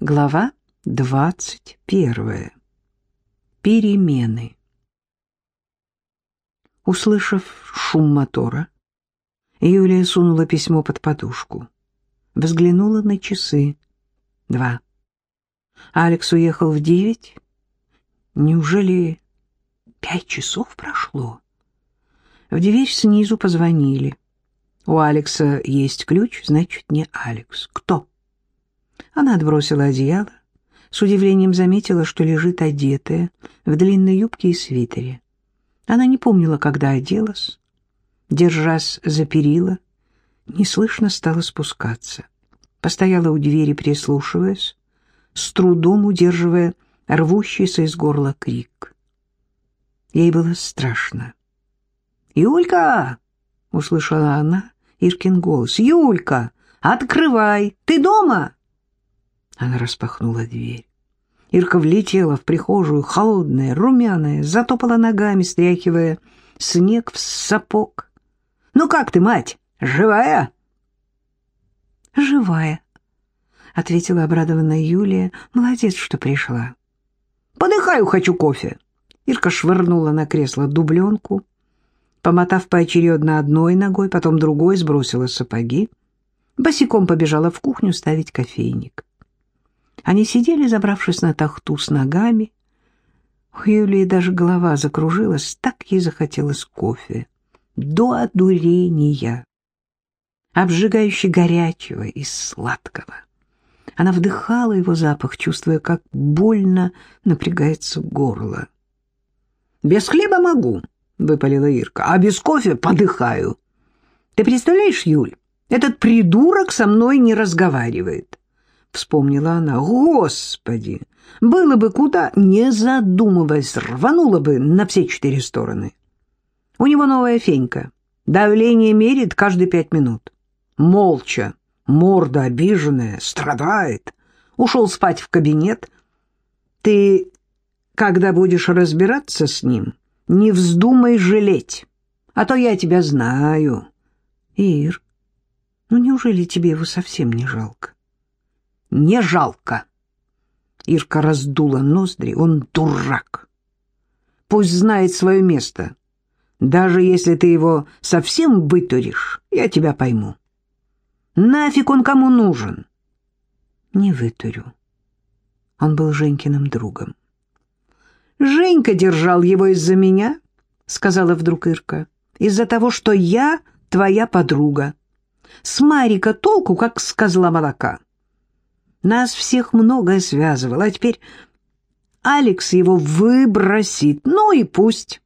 Глава двадцать первая. Перемены. Услышав шум мотора, Юлия сунула письмо под подушку. Взглянула на часы. Два. Алекс уехал в девять. Неужели пять часов прошло? В дверь снизу позвонили. У Алекса есть ключ, значит, не Алекс. Кто? Она отбросила одеяло, с удивлением заметила, что лежит одетая в длинной юбке и свитере. Она не помнила, когда оделась. Держась за перила, неслышно стала спускаться. Постояла у двери, прислушиваясь, с трудом удерживая рвущийся из горла крик. Ей было страшно. «Юлька!» — услышала она Иркин голос. «Юлька, открывай! Ты дома?» Она распахнула дверь. Ирка влетела в прихожую, холодная, румяная, затопала ногами, стряхивая снег в сапог. «Ну как ты, мать, живая?» «Живая», — ответила обрадованная Юлия. «Молодец, что пришла». «Подыхаю, хочу кофе». Ирка швырнула на кресло дубленку, помотав поочередно одной ногой, потом другой, сбросила сапоги. Босиком побежала в кухню ставить кофейник. Они сидели, забравшись на тахту с ногами. У Юлии даже голова закружилась, так ей захотелось кофе. До одурения. Обжигающе горячего и сладкого. Она вдыхала его запах, чувствуя, как больно напрягается горло. «Без хлеба могу», — выпалила Ирка, — «а без кофе подыхаю». «Ты представляешь, Юль, этот придурок со мной не разговаривает. — вспомнила она. «Господи! Было бы куда, не задумываясь, рванула бы на все четыре стороны. У него новая фенька. Давление мерит каждые пять минут. Молча, морда обиженная, страдает. Ушел спать в кабинет. Ты, когда будешь разбираться с ним, не вздумай жалеть, а то я тебя знаю. Ир, ну неужели тебе его совсем не жалко? Не жалко. Ирка раздула ноздри, он дурак. Пусть знает свое место. Даже если ты его совсем вытуришь, я тебя пойму. Нафиг он кому нужен? Не вытурю. Он был Женькиным другом. Женька держал его из-за меня, сказала вдруг Ирка, из-за того, что я твоя подруга. С Марика толку, как с козла молока. Нас всех многое связывало, а теперь Алекс его выбросит. Ну и пусть.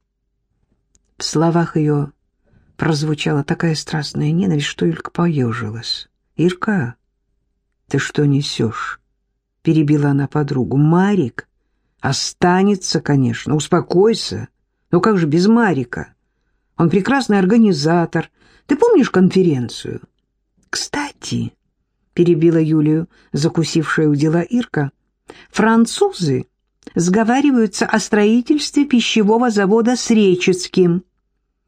В словах ее прозвучала такая страстная ненависть, что Илька поежилась. «Ирка, ты что несешь?» — перебила она подругу. «Марик останется, конечно. Успокойся. Но как же без Марика? Он прекрасный организатор. Ты помнишь конференцию? Кстати, перебила Юлию, закусившая у дела Ирка. Французы сговариваются о строительстве пищевого завода с Речицким.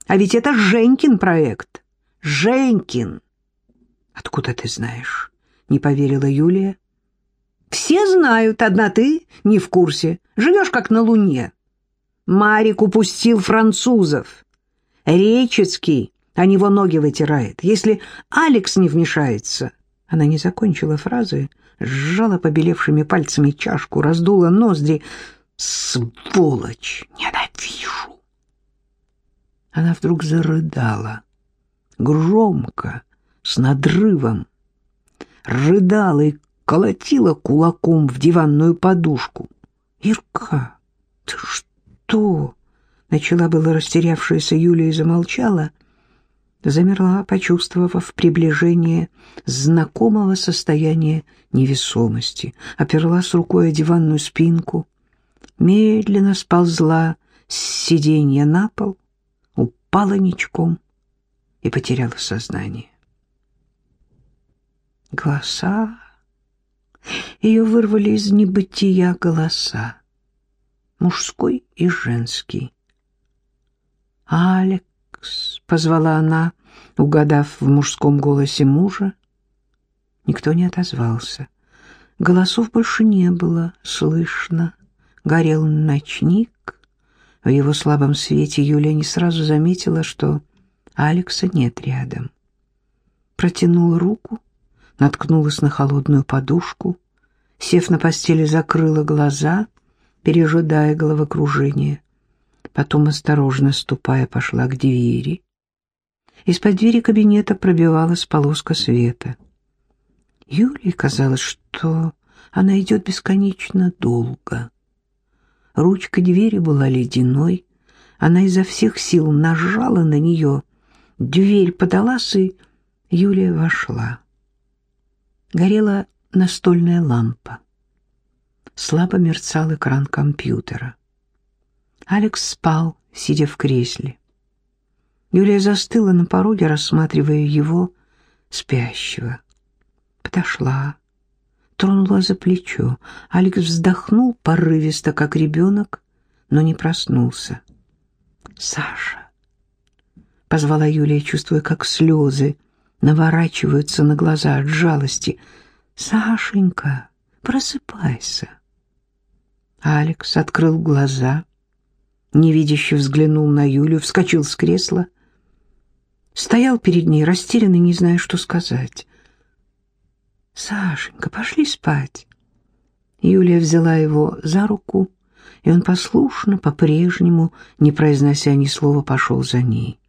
А ведь это Женькин проект. Женькин. Откуда ты знаешь? Не поверила Юлия. Все знают, одна ты не в курсе. Живешь как на Луне. Марик упустил французов. Речицкий о него ноги вытирает. Если Алекс не вмешается, она не закончила фразы, сжала побелевшими пальцами чашку, раздула ноздри. «Сволочь! Ненавижу!» Она вдруг зарыдала. Громко, с надрывом. Рыдала и колотила кулаком в диванную подушку. «Ирка, ты что?» Начала было растерявшаяся Юлия и замолчала — замерла, почувствовав приближение знакомого состояния невесомости, оперлась рукой о диванную спинку, медленно сползла с сиденья на пол, упала ничком и потеряла сознание. Голоса... Ее вырвали из небытия голоса, мужской и женский. Алек Макс!» — позвала она, угадав в мужском голосе мужа. Никто не отозвался. Голосов больше не было слышно. Горел ночник. В его слабом свете Юлия не сразу заметила, что Алекса нет рядом. Протянула руку, наткнулась на холодную подушку, сев на постели, закрыла глаза, пережидая головокружение. Потом, осторожно ступая, пошла к двери. Из-под двери кабинета пробивалась полоска света. Юлии казалось, что она идет бесконечно долго. Ручка двери была ледяной, она изо всех сил нажала на нее, дверь подалась, и Юлия вошла. Горела настольная лампа. Слабо мерцал экран компьютера. Алекс спал, сидя в кресле. Юлия застыла на пороге, рассматривая его спящего. Подошла, тронула за плечо. Алекс вздохнул порывисто, как ребенок, но не проснулся. «Саша!» — позвала Юлия, чувствуя, как слезы наворачиваются на глаза от жалости. «Сашенька, просыпайся!» Алекс открыл глаза, невидяще взглянул на Юлю, вскочил с кресла, стоял перед ней, растерянный, не зная, что сказать. «Сашенька, пошли спать». Юлия взяла его за руку, и он послушно, по-прежнему, не произнося ни слова, пошел за ней.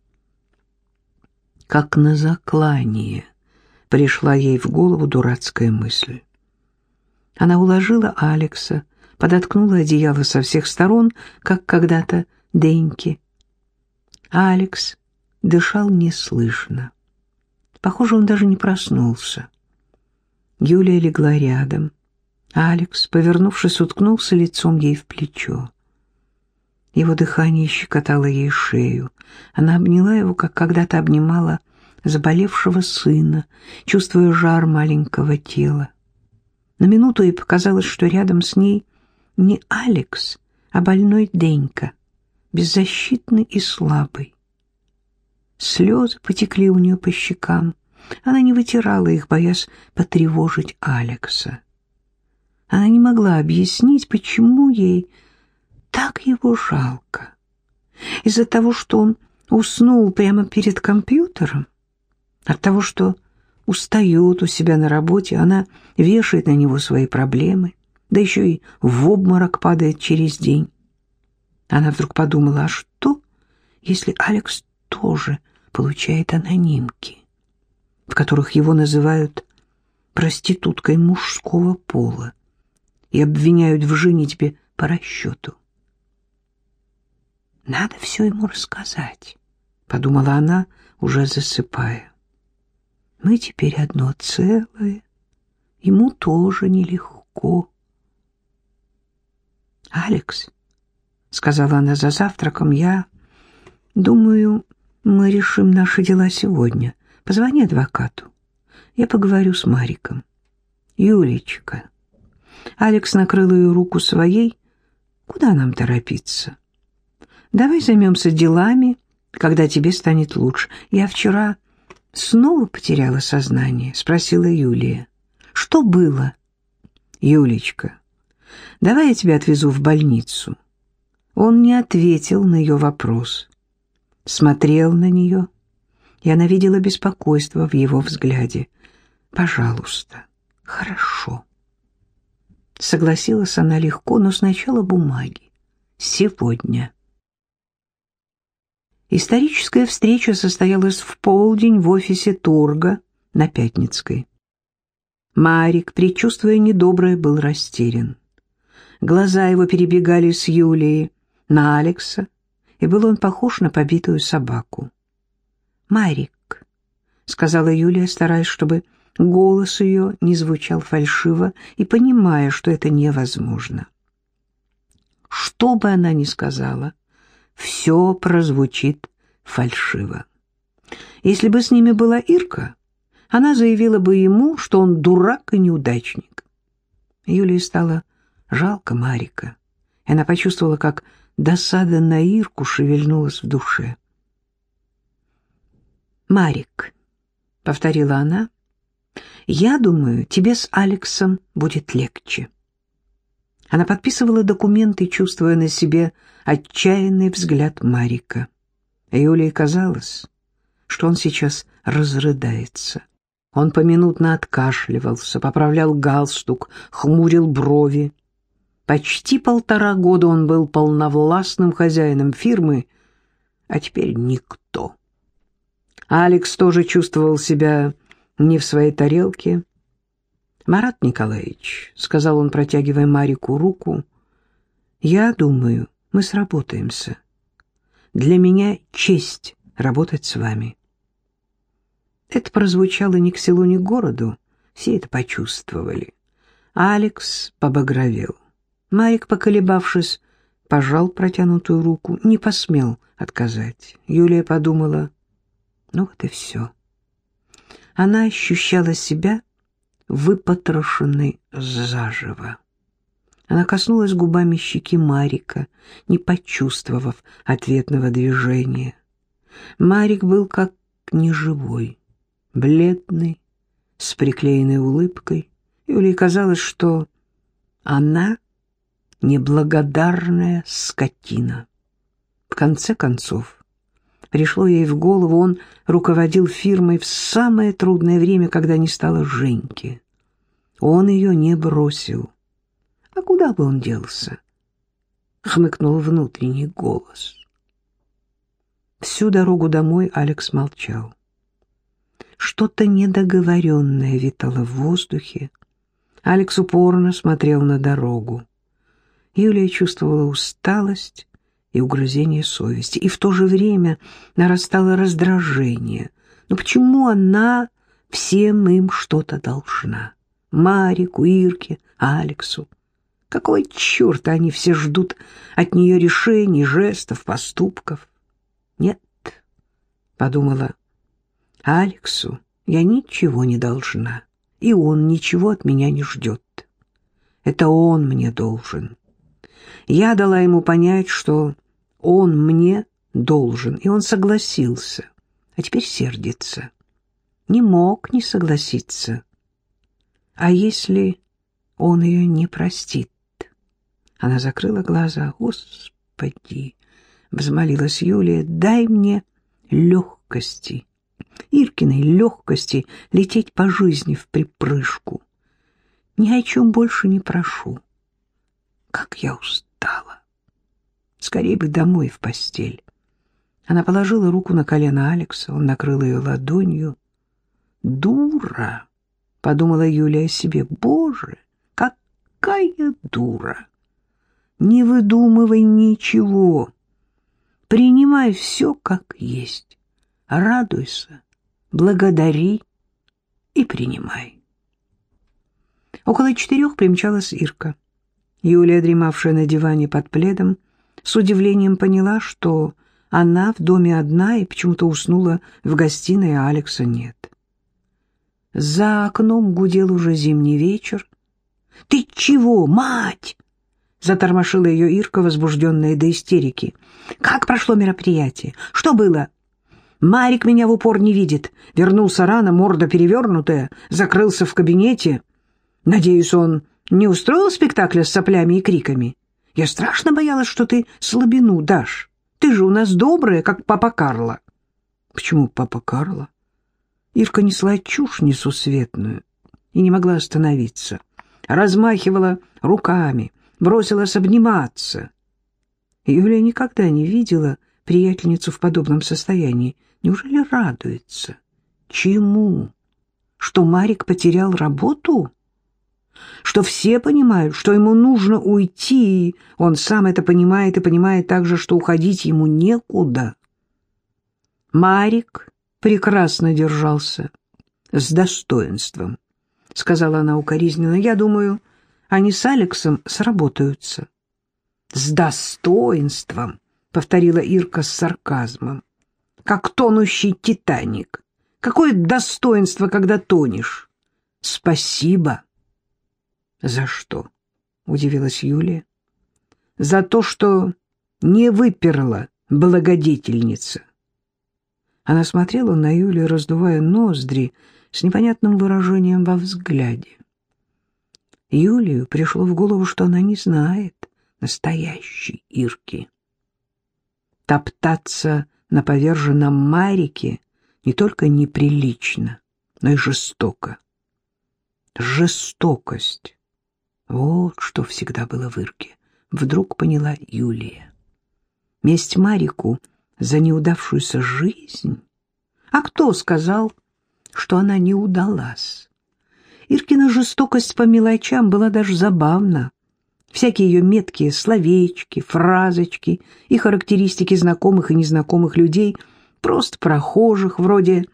Как на заклание пришла ей в голову дурацкая мысль. Она уложила Алекса, подоткнула одеяло со всех сторон, как когда-то Деньки. Алекс дышал неслышно. Похоже, он даже не проснулся. Юлия легла рядом. Алекс, повернувшись, уткнулся лицом ей в плечо. Его дыхание щекотало ей шею. Она обняла его, как когда-то обнимала заболевшего сына, чувствуя жар маленького тела. На минуту ей показалось, что рядом с ней не Алекс, а больной Денька, беззащитный и слабый. Слезы потекли у нее по щекам. Она не вытирала их, боясь потревожить Алекса. Она не могла объяснить, почему ей так его жалко. Из-за того, что он уснул прямо перед компьютером? От того, что устает у себя на работе, она вешает на него свои проблемы, да еще и в обморок падает через день. Она вдруг подумала, а что, если Алекс тоже получает анонимки? в которых его называют проституткой мужского пола и обвиняют в женитьбе по расчету. «Надо все ему рассказать», — подумала она, уже засыпая. «Мы теперь одно целое, ему тоже нелегко». «Алекс», — сказала она за завтраком, — «я думаю, мы решим наши дела сегодня». Позвони адвокату. Я поговорю с Мариком. Юлечка. Алекс накрыл ее руку своей. Куда нам торопиться? Давай займемся делами, когда тебе станет лучше. Я вчера снова потеряла сознание, спросила Юлия. Что было? Юлечка, давай я тебя отвезу в больницу. Он не ответил на ее вопрос. Смотрел на нее и она видела беспокойство в его взгляде. «Пожалуйста, хорошо». Согласилась она легко, но сначала бумаги. Сегодня. Историческая встреча состоялась в полдень в офисе торга на Пятницкой. Марик, предчувствуя недоброе, был растерян. Глаза его перебегали с Юлии на Алекса, и был он похож на побитую собаку. Марик, — сказала Юлия, стараясь, чтобы голос ее не звучал фальшиво и понимая, что это невозможно. Что бы она ни сказала, все прозвучит фальшиво. Если бы с ними была Ирка, она заявила бы ему, что он дурак и неудачник. Юлии стало жалко Марика, она почувствовала, как досада на Ирку шевельнулась в душе. «Марик», — повторила она, Я думаю, тебе с Алексом будет легче. Она подписывала документы, чувствуя на себе отчаянный взгляд Марика. Юлии казалось, что он сейчас разрыдается. Он поминутно откашливался, поправлял галстук, хмурил брови. Почти полтора года он был полновластным хозяином фирмы, а теперь никто. Алекс тоже чувствовал себя не в своей тарелке. «Марат Николаевич», — сказал он, протягивая Марику руку, — «я думаю, мы сработаемся. Для меня честь работать с вами». Это прозвучало ни к селу, ни к городу, все это почувствовали. Алекс побагровел. Марик, поколебавшись, пожал протянутую руку, не посмел отказать. Юлия подумала, ну вот и все. Она ощущала себя выпотрошенной заживо. Она коснулась губами щеки Марика, не почувствовав ответного движения. Марик был как неживой, бледный, с приклеенной улыбкой. Юлии казалось, что она неблагодарная скотина. В конце концов, пришло ей в голову, он руководил фирмой в самое трудное время, когда не стало Женьки. Он ее не бросил. А куда бы он делся? Хмыкнул внутренний голос. Всю дорогу домой Алекс молчал. Что-то недоговоренное витало в воздухе. Алекс упорно смотрел на дорогу. Юлия чувствовала усталость и угрызение совести, и в то же время нарастало раздражение. Но почему она всем им что-то должна? Марику, Ирке, Алексу. Какой черт они все ждут от нее решений, жестов, поступков? Нет, подумала, Алексу я ничего не должна, и он ничего от меня не ждет. Это он мне должен. Я дала ему понять, что он мне должен, и он согласился, а теперь сердится. Не мог не согласиться. А если он ее не простит? Она закрыла глаза. «Господи!» — взмолилась Юлия. «Дай мне легкости, Иркиной легкости лететь по жизни в припрыжку. Ни о чем больше не прошу. Как я устала! Скорее бы домой в постель». Она положила руку на колено Алекса, он накрыл ее ладонью. «Дура!» — подумала Юлия о себе. «Боже, какая дура!» Не выдумывай ничего. Принимай все как есть. Радуйся, благодари и принимай. Около четырех примчалась Ирка. Юлия, дремавшая на диване под пледом, с удивлением поняла, что она в доме одна и почему-то уснула в гостиной, а Алекса нет. За окном гудел уже зимний вечер. «Ты чего, мать?» Затормошила ее Ирка, возбужденная до истерики. «Как прошло мероприятие? Что было?» «Марик меня в упор не видит. Вернулся рано, морда перевернутая, закрылся в кабинете. Надеюсь, он не устроил спектакля с соплями и криками? Я страшно боялась, что ты слабину дашь. Ты же у нас добрая, как папа Карло». «Почему папа Карло?» Ирка несла чушь несусветную и не могла остановиться. Размахивала руками, бросилась обниматься. Юлия никогда не видела приятельницу в подобном состоянии. Неужели радуется? Чему? Что Марик потерял работу? Что все понимают, что ему нужно уйти, он сам это понимает и понимает также, что уходить ему некуда. Марик прекрасно держался, с достоинством, — сказала она укоризненно. Я думаю, они с Алексом сработаются. «С достоинством», — повторила Ирка с сарказмом, — «как тонущий Титаник. Какое достоинство, когда тонешь?» «Спасибо». «За что?» — удивилась Юлия. «За то, что не выперла благодетельница». Она смотрела на Юлию, раздувая ноздри, с непонятным выражением во взгляде. Юлию пришло в голову, что она не знает настоящей Ирки. Топтаться на поверженном Марике не только неприлично, но и жестоко. Жестокость. Вот что всегда было в Ирке. Вдруг поняла Юлия. Месть Марику за неудавшуюся жизнь? А кто сказал, что она не удалась? Иркина жестокость по мелочам была даже забавна. Всякие ее меткие словечки, фразочки и характеристики знакомых и незнакомых людей, просто прохожих, вроде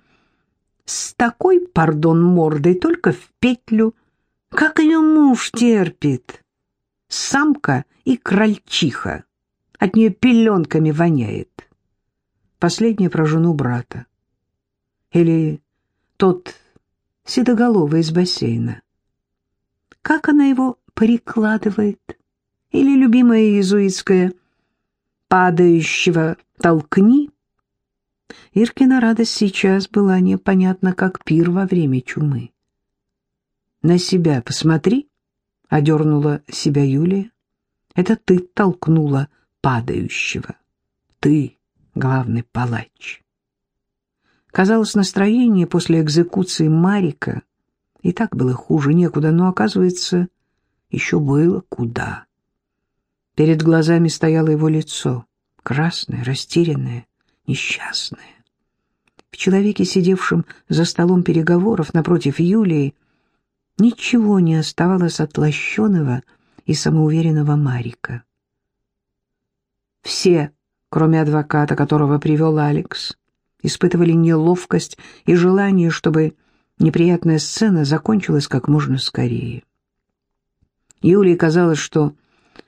«с такой, пардон, мордой, только в петлю», как ее муж терпит. Самка и крольчиха. От нее пеленками воняет. Последнее про жену брата. Или тот седоголовый из бассейна. Как она его прикладывает? Или любимая иезуитская «падающего толкни»? Иркина радость сейчас была непонятна, как пир во время чумы. «На себя посмотри», — одернула себя Юлия. «Это ты толкнула падающего. Ты главный палач». Казалось, настроение после экзекуции Марика и так было хуже некуда, но, оказывается, еще было куда. Перед глазами стояло его лицо, красное, растерянное, несчастное. В человеке, сидевшем за столом переговоров напротив Юлии, ничего не оставалось от лощеного и самоуверенного Марика. Все, кроме адвоката, которого привел Алекс, испытывали неловкость и желание, чтобы неприятная сцена закончилась как можно скорее. Юлии казалось, что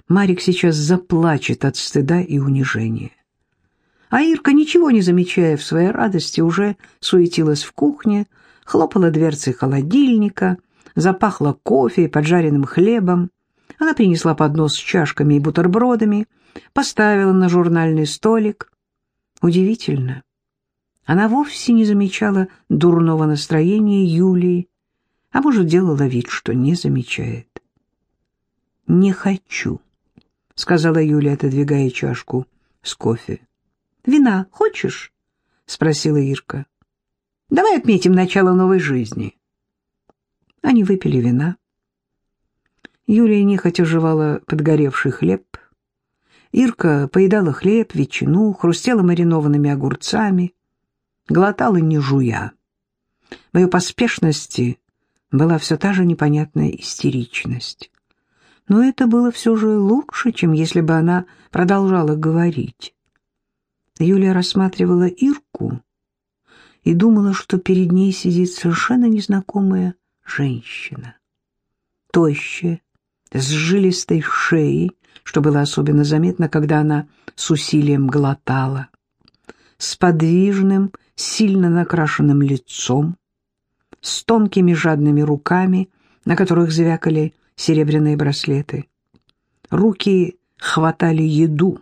Марик сейчас заплачет от стыда и унижения. А Ирка, ничего не замечая в своей радости, уже суетилась в кухне, хлопала дверцей холодильника, запахла кофе и поджаренным хлебом. Она принесла поднос с чашками и бутербродами, поставила на журнальный столик. Удивительно. Она вовсе не замечала дурного настроения Юлии, а может, делала вид, что не замечает. «Не хочу», — сказала Юля, отодвигая чашку с кофе. «Вина хочешь?» — спросила Ирка. «Давай отметим начало новой жизни». Они выпили вина. Юлия нехотя жевала подгоревший хлеб. Ирка поедала хлеб, ветчину, хрустела маринованными огурцами, глотала не жуя. В ее поспешности была все та же непонятная истеричность но это было все же лучше, чем если бы она продолжала говорить. Юлия рассматривала Ирку и думала, что перед ней сидит совершенно незнакомая женщина. Тощая, с жилистой шеей, что было особенно заметно, когда она с усилием глотала, с подвижным, сильно накрашенным лицом, с тонкими жадными руками, на которых звякали серебряные браслеты. Руки хватали еду.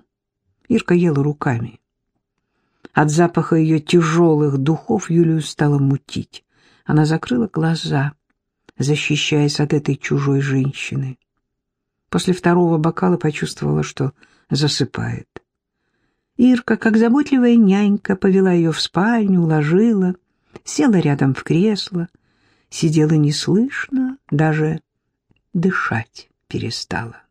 Ирка ела руками. От запаха ее тяжелых духов Юлию стало мутить. Она закрыла глаза, защищаясь от этой чужой женщины. После второго бокала почувствовала, что засыпает. Ирка, как заботливая нянька, повела ее в спальню, уложила, села рядом в кресло, сидела неслышно, даже дышать перестала.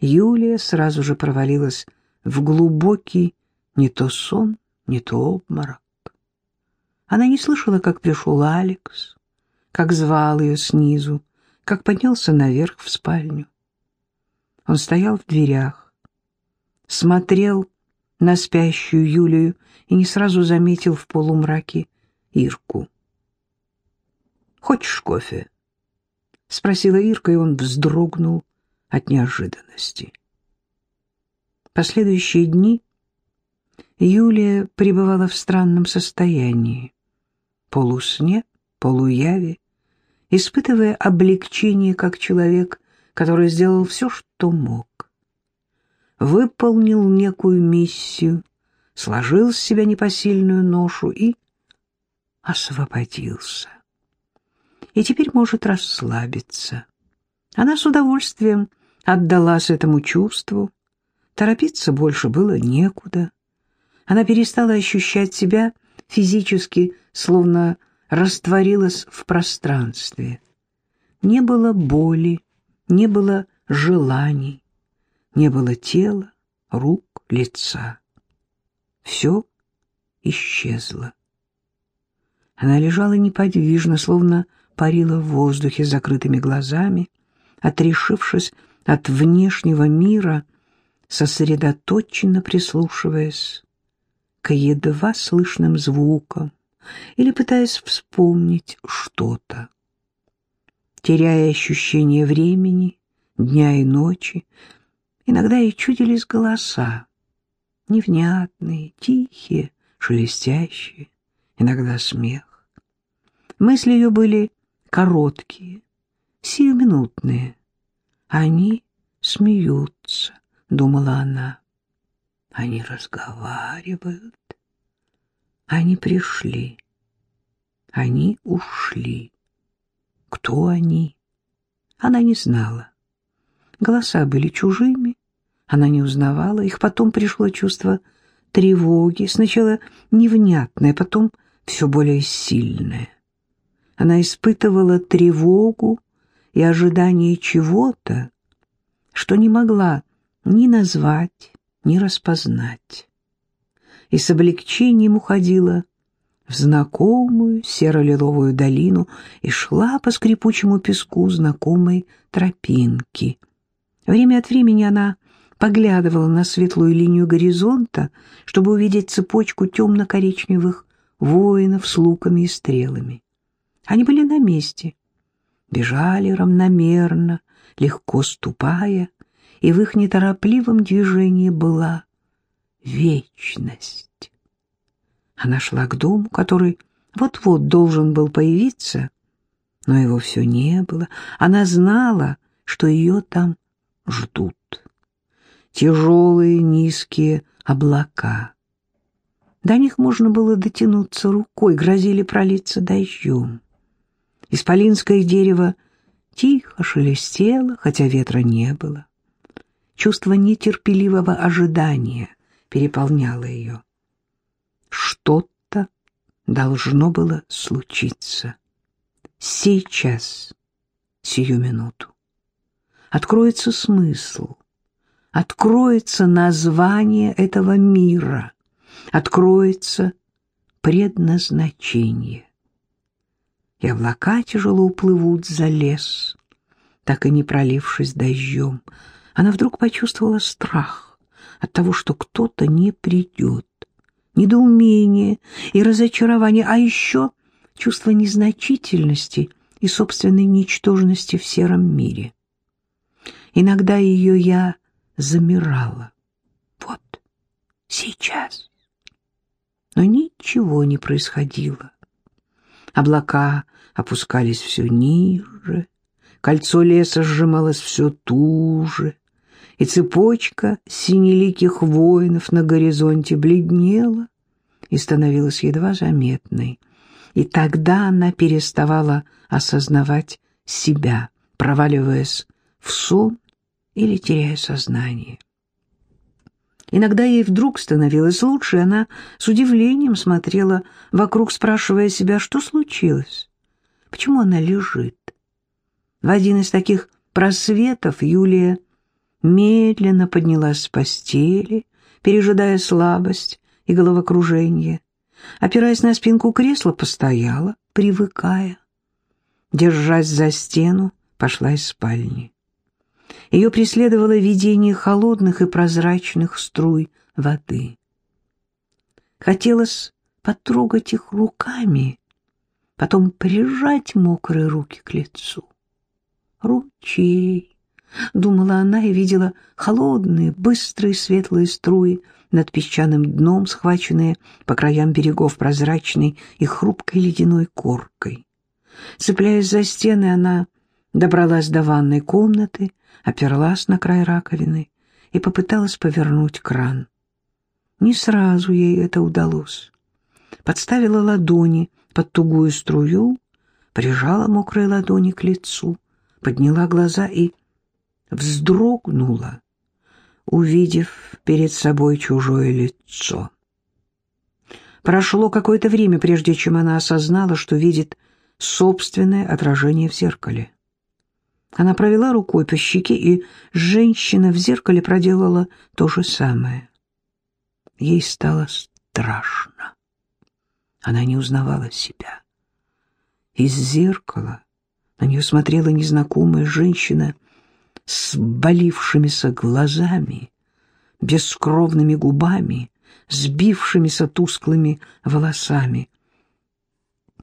Юлия сразу же провалилась в глубокий не то сон, не то обморок. Она не слышала, как пришел Алекс, как звал ее снизу, как поднялся наверх в спальню. Он стоял в дверях, смотрел на спящую Юлию и не сразу заметил в полумраке Ирку. «Хочешь кофе?» — спросила Ирка, и он вздрогнул от неожиданности. Последующие дни Юлия пребывала в странном состоянии, полусне, полуяве, испытывая облегчение как человек, который сделал все, что мог. Выполнил некую миссию, сложил с себя непосильную ношу и освободился. И теперь может расслабиться. Она с удовольствием отдалась этому чувству. Торопиться больше было некуда. Она перестала ощущать себя физически, словно растворилась в пространстве. Не было боли, не было желаний, не было тела, рук, лица. Все исчезло. Она лежала неподвижно, словно парила в воздухе с закрытыми глазами, отрешившись от внешнего мира, сосредоточенно прислушиваясь к едва слышным звукам или пытаясь вспомнить что-то. Теряя ощущение времени, дня и ночи, иногда ей чудились голоса, невнятные, тихие, шелестящие, иногда смех. Мысли ее были короткие, сиюминутные. Они смеются, думала она. Они разговаривают. Они пришли. Они ушли. Кто они? Она не знала. Голоса были чужими, она не узнавала их. Потом пришло чувство тревоги, сначала невнятное, потом все более сильное. Она испытывала тревогу и ожидание чего-то, что не могла ни назвать, ни распознать. И с облегчением уходила в знакомую серо-лиловую долину и шла по скрипучему песку знакомой тропинки. Время от времени она поглядывала на светлую линию горизонта, чтобы увидеть цепочку темно-коричневых воинов с луками и стрелами. Они были на месте, бежали равномерно, легко ступая, и в их неторопливом движении была вечность. Она шла к дому, который вот-вот должен был появиться, но его все не было. Она знала, что ее там ждут тяжелые низкие облака. До них можно было дотянуться рукой, грозили пролиться дождем. Исполинское дерево тихо шелестело, хотя ветра не было. Чувство нетерпеливого ожидания переполняло ее. Что-то должно было случиться. Сейчас, сию минуту. Откроется смысл — откроется название этого мира, откроется предназначение. И облака тяжело уплывут за лес, так и не пролившись дождем. Она вдруг почувствовала страх от того, что кто-то не придет, недоумение и разочарование, а еще чувство незначительности и собственной ничтожности в сером мире. Иногда ее «я» замирала. Вот, сейчас. Но ничего не происходило. Облака опускались все ниже, кольцо леса сжималось все туже, и цепочка синеликих воинов на горизонте бледнела и становилась едва заметной. И тогда она переставала осознавать себя, проваливаясь в сон или теряя сознание. Иногда ей вдруг становилось лучше, и она с удивлением смотрела вокруг, спрашивая себя, что случилось, почему она лежит. В один из таких просветов Юлия медленно поднялась с постели, пережидая слабость и головокружение. Опираясь на спинку кресла, постояла, привыкая. Держась за стену, пошла из спальни. Ее преследовало видение холодных и прозрачных струй воды. Хотелось потрогать их руками, потом прижать мокрые руки к лицу. «Ручей!» — думала она и видела холодные, быстрые светлые струи над песчаным дном, схваченные по краям берегов прозрачной и хрупкой ледяной коркой. Цепляясь за стены, она добралась до ванной комнаты, оперлась на край раковины и попыталась повернуть кран. Не сразу ей это удалось. Подставила ладони под тугую струю, прижала мокрые ладони к лицу, подняла глаза и вздрогнула, увидев перед собой чужое лицо. Прошло какое-то время, прежде чем она осознала, что видит собственное отражение в зеркале. Она провела рукой по щеке, и женщина в зеркале проделала то же самое. Ей стало страшно. Она не узнавала себя. Из зеркала на нее смотрела незнакомая женщина с болившимися глазами, бескровными губами, сбившимися тусклыми волосами.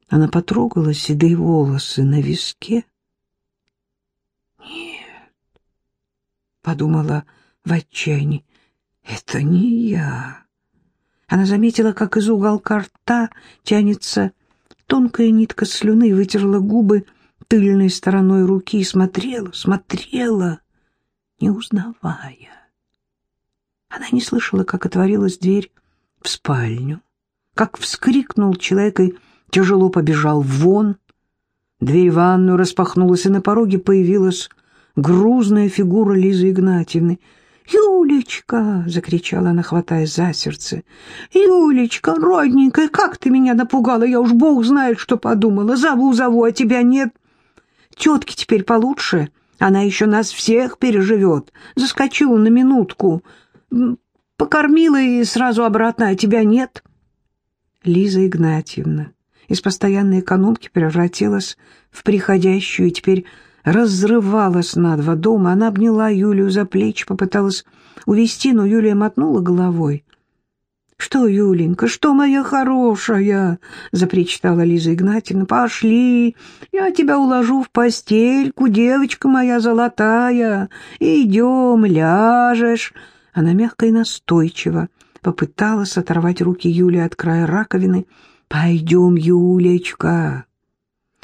Она потрогала седые волосы на виске. «Нет», — подумала в отчаянии, — «это не я». Она заметила, как из уголка рта тянется тонкая нитка слюны, вытерла губы тыльной стороной руки и смотрела, смотрела, не узнавая. Она не слышала, как отворилась дверь в спальню, как вскрикнул человек и тяжело побежал вон. Дверь в ванную распахнулась, и на пороге появилась грузная фигура Лизы Игнатьевны — «Юлечка!» — закричала она, хватая за сердце. «Юлечка, родненькая, как ты меня напугала! Я уж бог знает, что подумала. Зову-зову, а тебя нет. Тетке теперь получше. Она еще нас всех переживет. Заскочила на минутку. Покормила и сразу обратно, а тебя нет». Лиза Игнатьевна из постоянной экономки превратилась в приходящую и теперь разрывалась на два дома. Она обняла Юлию за плечи, попыталась увести, но Юлия мотнула головой. «Что, Юленька, что, моя хорошая?» — запричитала Лиза Игнатьевна. «Пошли, я тебя уложу в постельку, девочка моя золотая. Идем, ляжешь». Она мягко и настойчиво попыталась оторвать руки Юли от края раковины. «Пойдем, Юлечка!»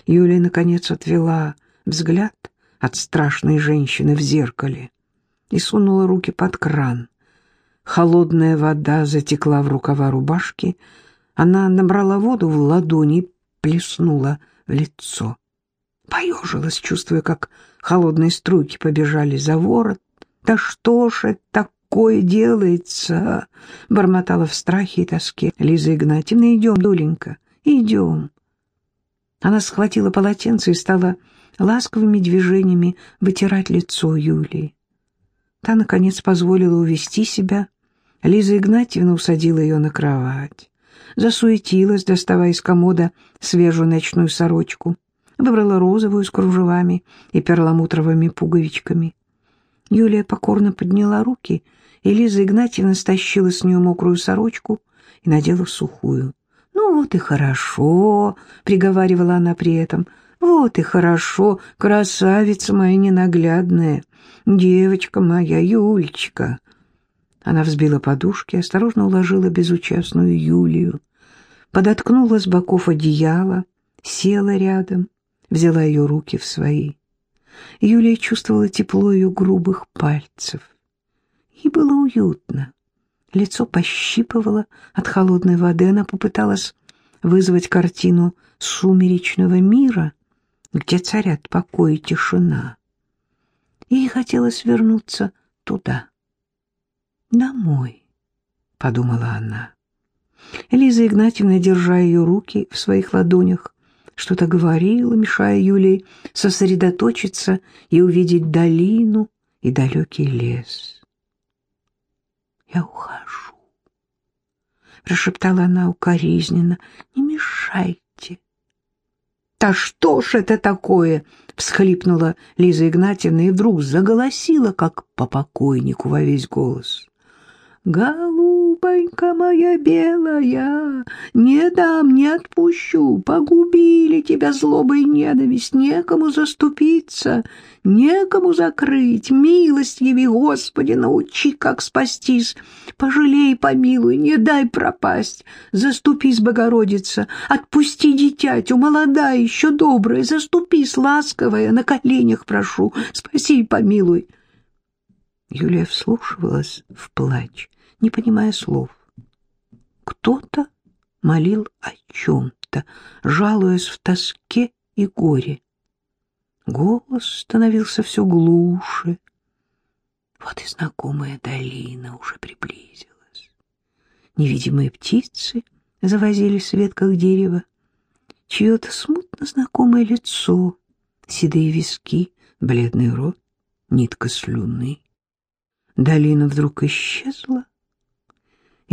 Юлия, наконец, отвела взгляд от страшной женщины в зеркале и сунула руки под кран. Холодная вода затекла в рукава рубашки. Она набрала воду в ладони плеснула в лицо. Поежилась, чувствуя, как холодные струйки побежали за ворот. «Да что ж это такое делается?» — бормотала в страхе и тоске. «Лиза Игнатьевна, идем, Доленька, идем». Она схватила полотенце и стала ласковыми движениями вытирать лицо Юлии. Та, наконец, позволила увести себя. Лиза Игнатьевна усадила ее на кровать. Засуетилась, доставая из комода свежую ночную сорочку. Выбрала розовую с кружевами и перламутровыми пуговичками. Юлия покорно подняла руки, и Лиза Игнатьевна стащила с нее мокрую сорочку и надела сухую. «Ну вот и хорошо», — приговаривала она при этом, — вот и хорошо, красавица моя ненаглядная, девочка моя, Юлечка. Она взбила подушки, осторожно уложила безучастную Юлию, подоткнула с боков одеяло, села рядом, взяла ее руки в свои. Юлия чувствовала тепло ее грубых пальцев. Ей было уютно. Лицо пощипывало от холодной воды. Она попыталась вызвать картину сумеречного мира — где царят покой и тишина. Ей хотелось вернуться туда, домой, — подумала она. Лиза Игнатьевна, держа ее руки в своих ладонях, что-то говорила, мешая Юлии сосредоточиться и увидеть долину и далекий лес. «Я ухожу», — прошептала она укоризненно, — «не мешай «Да что ж это такое?» — всхлипнула Лиза Игнатьевна и вдруг заголосила, как по покойнику во весь голос. «Голубонька моя белая, не дам, не отпущу, погубили тебя злоба и ненависть, некому заступиться, некому закрыть, милость яви, Господи, научи, как спастись, пожалей, помилуй, не дай пропасть, заступись, Богородица, отпусти дитятю, молодая, еще добрая, заступись, ласковая, на коленях прошу, спаси и помилуй». Юлия вслушивалась в плач, не понимая слов. Кто-то молил о чем-то. жалуясь в тоске и горе. Голос становился все глуше. Вот и знакомая долина уже приблизилась. Невидимые птицы завозились в ветках дерева. Чье-то смутно знакомое лицо, седые виски, бледный рот, нитка слюны. Долина вдруг исчезла.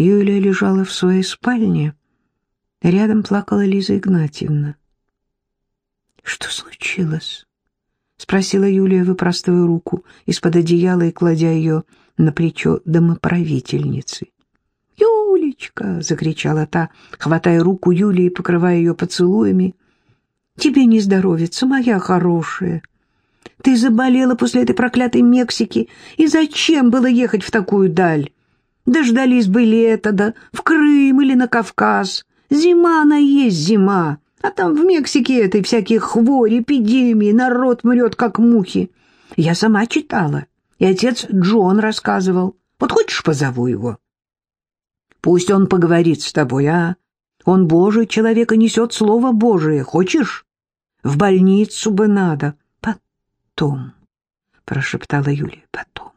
Юлия лежала в своей спальне. Рядом плакала Лиза Игнатьевна. «Что случилось?» — спросила Юлия, выпростывая руку из-под одеяла и кладя ее на плечо домоправительницы. «Юлечка!» — закричала та, хватая руку Юлии и покрывая ее поцелуями. «Тебе не здоровится, моя хорошая. Ты заболела после этой проклятой Мексики, и зачем было ехать в такую даль? Дождались бы лета, да в Крым или на Кавказ. Зима она есть зима, а там в Мексике этой всякие хвори, эпидемии, народ мрет, как мухи. Я сама читала, и отец Джон рассказывал. Вот хочешь, позову его?» Пусть он поговорит с тобой, а? Он Божий человек и несет Слово Божие. Хочешь? В больницу бы надо. Потом, — прошептала Юлия, — потом.